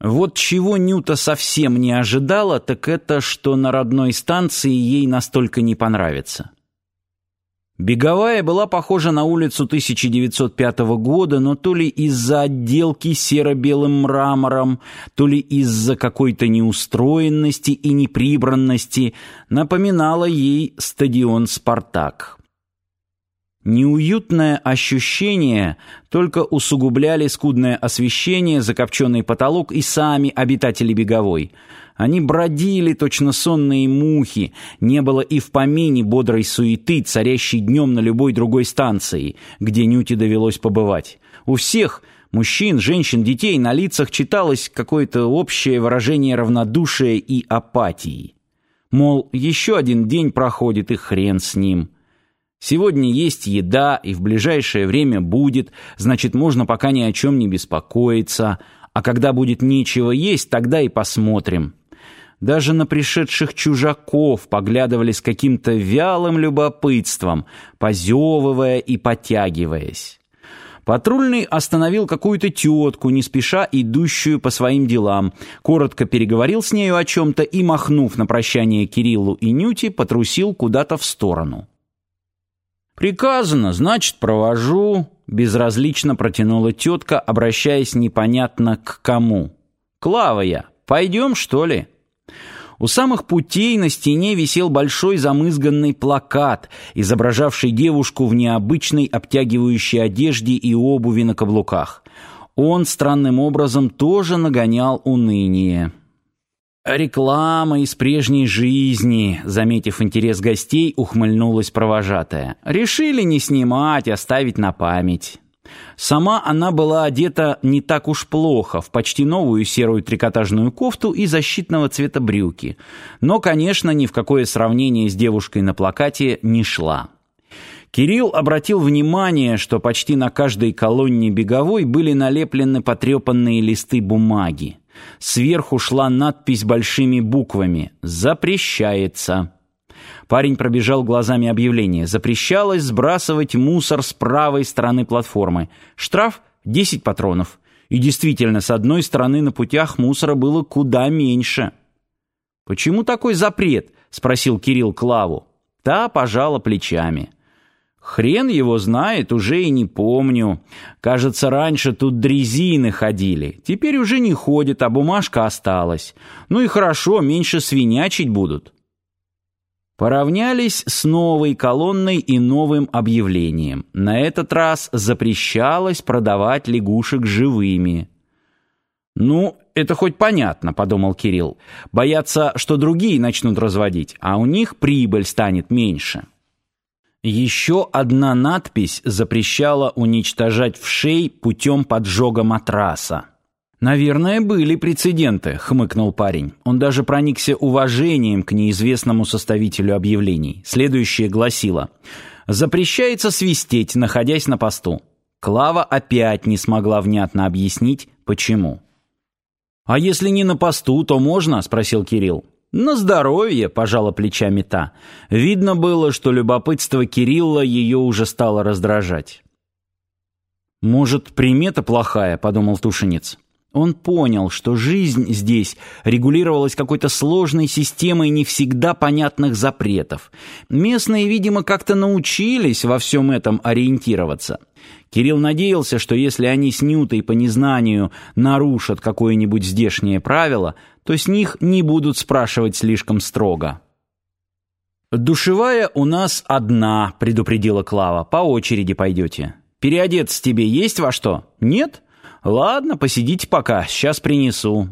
Вот чего Нюта совсем не ожидала, так это, что на родной станции ей настолько не понравится. Беговая была похожа на улицу 1905 года, но то ли из-за отделки серо-белым мрамором, то ли из-за какой-то неустроенности и неприбранности напоминала ей стадион «Спартак». Неуютное ощущение только усугубляли скудное освещение, закопченный потолок и сами обитатели беговой. Они бродили, точно сонные мухи, не было и в помине бодрой суеты, царящей днем на любой другой станции, где Нюте довелось побывать. У всех, мужчин, женщин, детей, на лицах читалось какое-то общее выражение равнодушия и апатии. Мол, еще один день проходит, и хрен с ним. Сегодня есть еда, и в ближайшее время будет, значит, можно пока ни о чем не беспокоиться. А когда будет нечего есть, тогда и посмотрим. Даже на пришедших чужаков поглядывали с каким-то вялым любопытством, позевывая и потягиваясь. Патрульный остановил какую-то тетку, не спеша идущую по своим делам, коротко переговорил с нею о чем-то и, махнув на прощание Кириллу и Нюте, потрусил куда-то в сторону. «Приказано, значит, провожу», — безразлично протянула тетка, обращаясь непонятно к кому. «Клава я, пойдем, что ли?» У самых путей на стене висел большой замызганный плакат, изображавший девушку в необычной обтягивающей одежде и обуви на каблуках. Он странным образом тоже нагонял уныние. «Реклама из прежней жизни», — заметив интерес гостей, ухмыльнулась провожатая. «Решили не снимать, оставить на память». Сама она была одета не так уж плохо, в почти новую серую трикотажную кофту и защитного цвета брюки, но, конечно, ни в какое сравнение с девушкой на плакате не шла. Кирилл обратил внимание, что почти на каждой колонне беговой были налеплены потрепанные листы бумаги. Сверху шла надпись большими буквами «Запрещается». Парень пробежал глазами объявление. Запрещалось сбрасывать мусор с правой стороны платформы. Штраф — 10 патронов. И действительно, с одной стороны на путях мусора было куда меньше. «Почему такой запрет?» — спросил Кирилл Клаву. Та пожала плечами. Хрен его знает, уже и не помню. Кажется, раньше тут дрезины ходили. Теперь уже не ходят, а бумажка осталась. Ну и хорошо, меньше свинячить будут. Поравнялись с новой колонной и новым объявлением. На этот раз запрещалось продавать лягушек живыми. «Ну, это хоть понятно», — подумал Кирилл. «Боятся, что другие начнут разводить, а у них прибыль станет меньше». Еще одна надпись запрещала уничтожать вшей путем поджога матраса. «Наверное, были прецеденты», — хмыкнул парень. Он даже проникся уважением к неизвестному составителю объявлений. Следующее гласило «Запрещается свистеть, находясь на посту». Клава опять не смогла внятно объяснить, почему. «А если не на посту, то можно?» — спросил Кирилл. «На здоровье», — пожала плечами та. Видно было, что любопытство Кирилла ее уже стало раздражать. «Может, примета плохая?» — подумал Тушинец. Он понял, что жизнь здесь регулировалась какой-то сложной системой не всегда понятных запретов. Местные, видимо, как-то научились во всем этом ориентироваться. Кирилл надеялся, что если они с Нютой по незнанию нарушат какое-нибудь здешнее правило, то с них не будут спрашивать слишком строго. «Душевая у нас одна», — предупредила Клава. «По очереди пойдете. Переодеться тебе есть во что? Нет? Ладно, посидите пока, сейчас принесу».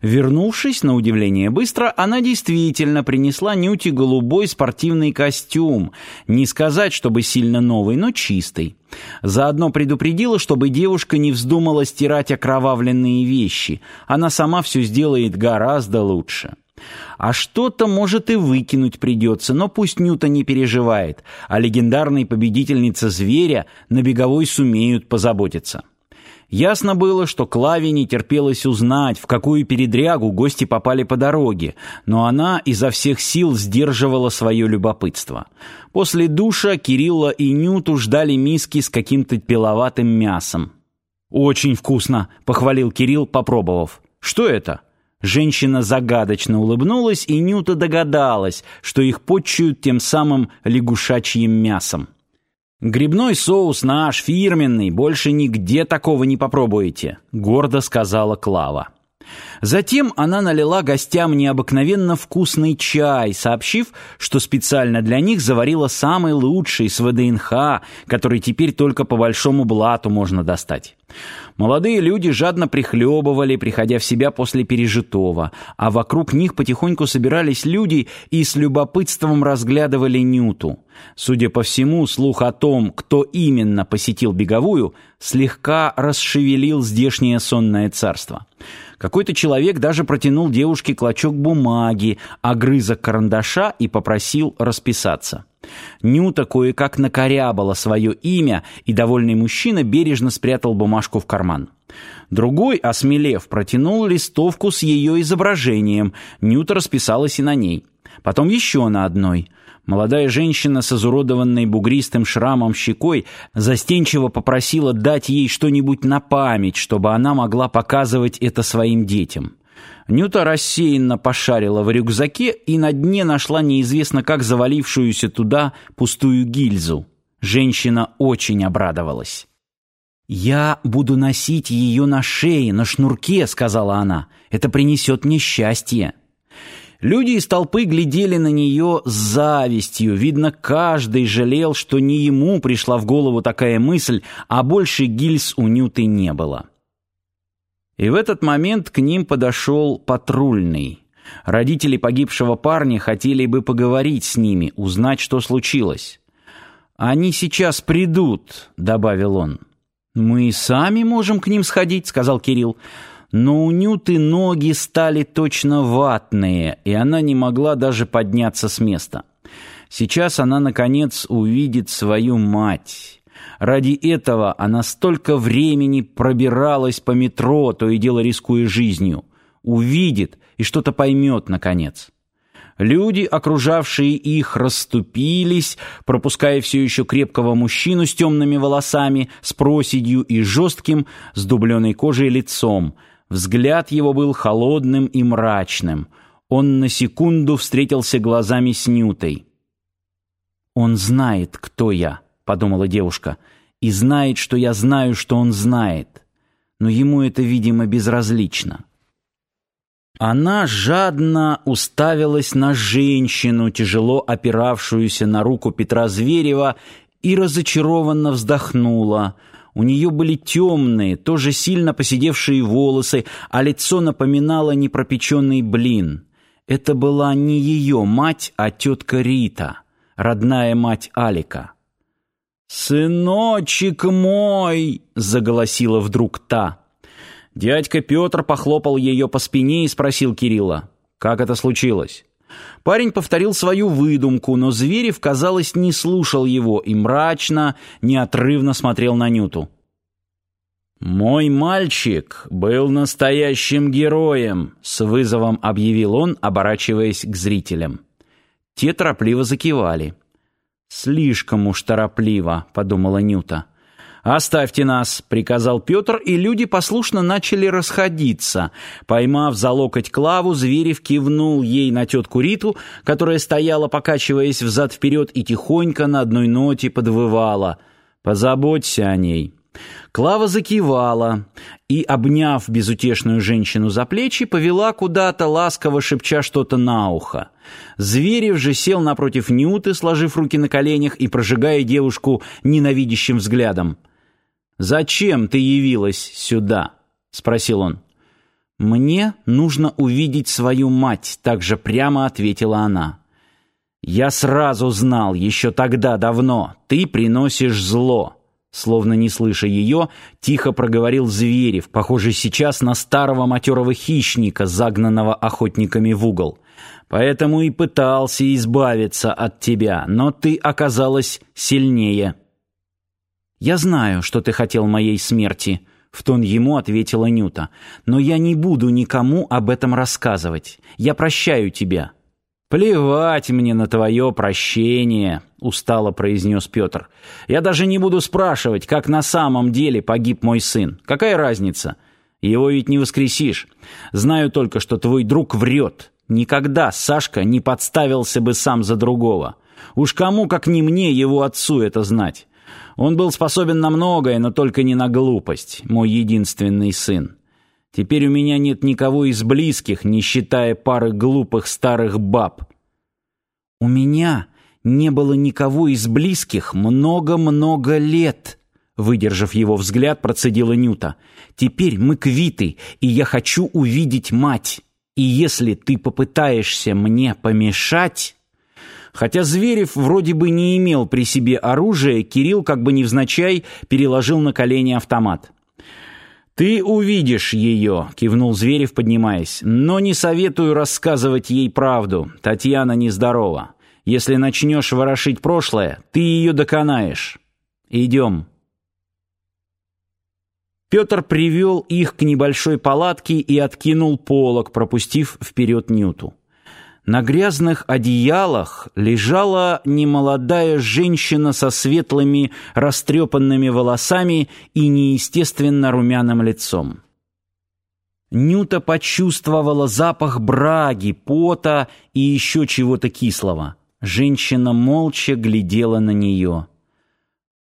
Вернувшись, на удивление быстро, она действительно принесла Нюте голубой спортивный костюм. Не сказать, чтобы сильно новый, но чистый. Заодно предупредила, чтобы девушка не вздумала стирать окровавленные вещи. Она сама все сделает гораздо лучше. А что-то, может, и выкинуть придется, но пусть Нюта не переживает, а легендарной победительнице зверя на беговой сумеют позаботиться. Ясно было, что Клаве не терпелось узнать, в какую передрягу гости попали по дороге, но она изо всех сил сдерживала свое любопытство. После душа Кирилла и Нюту ждали миски с каким-то пиловатым мясом. «Очень вкусно», — похвалил Кирилл, попробовав. Что это?» Женщина загадочно улыбнулась, и Нюта догадалась, что их подчуют тем самым лягушачьим мясом. «Грибной соус наш, фирменный, больше нигде такого не попробуете», — гордо сказала Клава. Затем она налила гостям необыкновенно вкусный чай, сообщив, что специально для них заварила самый лучший с ВДНХ, который теперь только по большому блату можно достать. Молодые люди жадно прихлебывали, приходя в себя после пережитого, а вокруг них потихоньку собирались люди и с любопытством разглядывали Нюту. Судя по всему, слух о том, кто именно посетил беговую, слегка расшевелил здешнее сонное царство. Какой-то человек даже протянул девушке клочок бумаги, огрызок карандаша и попросил расписаться. Нюта кое-как накорябала свое имя, и довольный мужчина бережно спрятал бумажку в карман. Другой, осмелев, протянул листовку с ее изображением. Нюта расписалась и на ней. Потом еще на одной. Молодая женщина с изуродованной бугристым шрамом щекой застенчиво попросила дать ей что-нибудь на память, чтобы она могла показывать это своим детям. Нюта рассеянно пошарила в рюкзаке и на дне нашла неизвестно как завалившуюся туда пустую гильзу. Женщина очень обрадовалась. «Я буду носить ее на шее, на шнурке», — сказала она. «Это принесет мне счастье». Люди из толпы глядели на нее с завистью. Видно, каждый жалел, что не ему пришла в голову такая мысль, а больше гильз у Нюты не было. И в этот момент к ним подошел патрульный. Родители погибшего парня хотели бы поговорить с ними, узнать, что случилось. «Они сейчас придут», — добавил он. «Мы и сами можем к ним сходить», — сказал Кирилл но у Нюты ноги стали точно ватные, и она не могла даже подняться с места. Сейчас она, наконец, увидит свою мать. Ради этого она столько времени пробиралась по метро, то и дело рискуя жизнью. Увидит и что-то поймет, наконец. Люди, окружавшие их, расступились, пропуская все еще крепкого мужчину с темными волосами, с проседью и жестким, с дубленой кожей лицом, Взгляд его был холодным и мрачным. Он на секунду встретился глазами с Нютой. «Он знает, кто я», — подумала девушка, «и знает, что я знаю, что он знает. Но ему это, видимо, безразлично». Она жадно уставилась на женщину, тяжело опиравшуюся на руку Петра Зверева, и разочарованно вздохнула — у нее были темные, тоже сильно поседевшие волосы, а лицо напоминало непропеченный блин. Это была не ее мать, а тетка Рита, родная мать Алика. «Сыночек мой!» — заголосила вдруг та. Дядька Петр похлопал ее по спине и спросил Кирилла, «Как это случилось?» Парень повторил свою выдумку, но Зверев, казалось, не слушал его и мрачно, неотрывно смотрел на Нюту. «Мой мальчик был настоящим героем», — с вызовом объявил он, оборачиваясь к зрителям. Те торопливо закивали. «Слишком уж торопливо», — подумала Нюта. «Оставьте нас», — приказал Петр, и люди послушно начали расходиться. Поймав за локоть Клаву, Зверев кивнул ей на тетку Риту, которая стояла, покачиваясь взад-вперед, и тихонько на одной ноте подвывала. «Позаботься о ней». Клава закивала и, обняв безутешную женщину за плечи, повела куда-то, ласково шепча что-то на ухо. Зверев же сел напротив Нюты, сложив руки на коленях и прожигая девушку ненавидящим взглядом. «Зачем ты явилась сюда?» — спросил он. «Мне нужно увидеть свою мать», — также прямо ответила она. «Я сразу знал, еще тогда давно, ты приносишь зло». Словно не слыша ее, тихо проговорил Зверев, похожий сейчас на старого матерого хищника, загнанного охотниками в угол. «Поэтому и пытался избавиться от тебя, но ты оказалась сильнее». «Я знаю, что ты хотел моей смерти», — в тон ему ответила Нюта. «Но я не буду никому об этом рассказывать. Я прощаю тебя». «Плевать мне на твое прощение», — устало произнес Петр. «Я даже не буду спрашивать, как на самом деле погиб мой сын. Какая разница? Его ведь не воскресишь. Знаю только, что твой друг врет. Никогда Сашка не подставился бы сам за другого. Уж кому, как не мне, его отцу это знать. Он был способен на многое, но только не на глупость, мой единственный сын. Теперь у меня нет никого из близких, не считая пары глупых старых баб. У меня не было никого из близких много-много лет. Выдержав его взгляд, процедила Нюта. «Теперь мы квиты, и я хочу увидеть мать. И если ты попытаешься мне помешать...» Хотя Зверев вроде бы не имел при себе оружия, Кирилл как бы невзначай переложил на колени автомат. «Ты увидишь ее», — кивнул Зверев, поднимаясь. «Но не советую рассказывать ей правду. Татьяна нездорова. Если начнешь ворошить прошлое, ты ее доконаешь. Идем». Петр привел их к небольшой палатке и откинул полог, пропустив вперед Нюту. На грязных одеялах лежала немолодая женщина со светлыми растрепанными волосами и неестественно румяным лицом. Нюта почувствовала запах браги, пота и еще чего-то кислого. Женщина молча глядела на нее.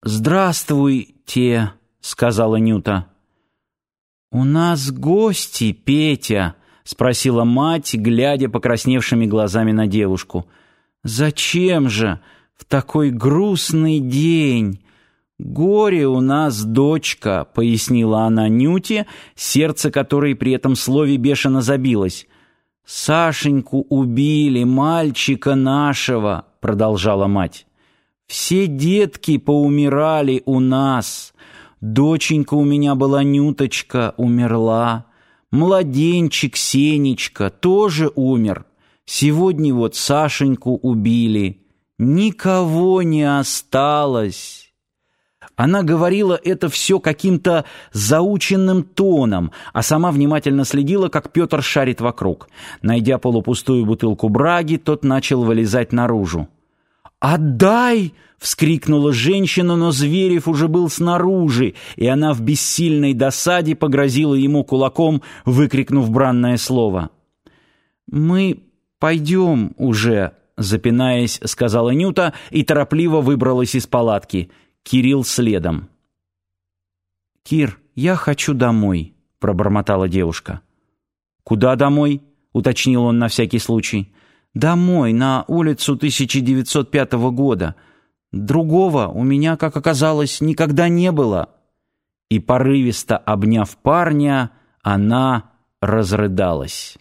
«Здравствуйте», — сказала Нюта. «У нас гости, Петя», — спросила мать, глядя покрасневшими глазами на девушку. «Зачем же в такой грустный день?» «Горе у нас, дочка», — пояснила она Нюте, сердце которой при этом слове бешено забилось. «Сашеньку убили, мальчика нашего», — продолжала мать. «Все детки поумирали у нас. Доченька у меня была Нюточка, умерла». Младенчик Сенечка тоже умер. Сегодня вот Сашеньку убили. Никого не осталось. Она говорила это все каким-то заученным тоном, а сама внимательно следила, как Петр шарит вокруг. Найдя полупустую бутылку браги, тот начал вылезать наружу. «Отдай!» — вскрикнула женщина, но Зверев уже был снаружи, и она в бессильной досаде погрозила ему кулаком, выкрикнув бранное слово. «Мы пойдем уже», — запинаясь, сказала Нюта и торопливо выбралась из палатки. Кирилл следом. «Кир, я хочу домой», — пробормотала девушка. «Куда домой?» — уточнил он на всякий случай. Домой, на улицу 1905 года. Другого у меня, как оказалось, никогда не было. И порывисто обняв парня, она разрыдалась.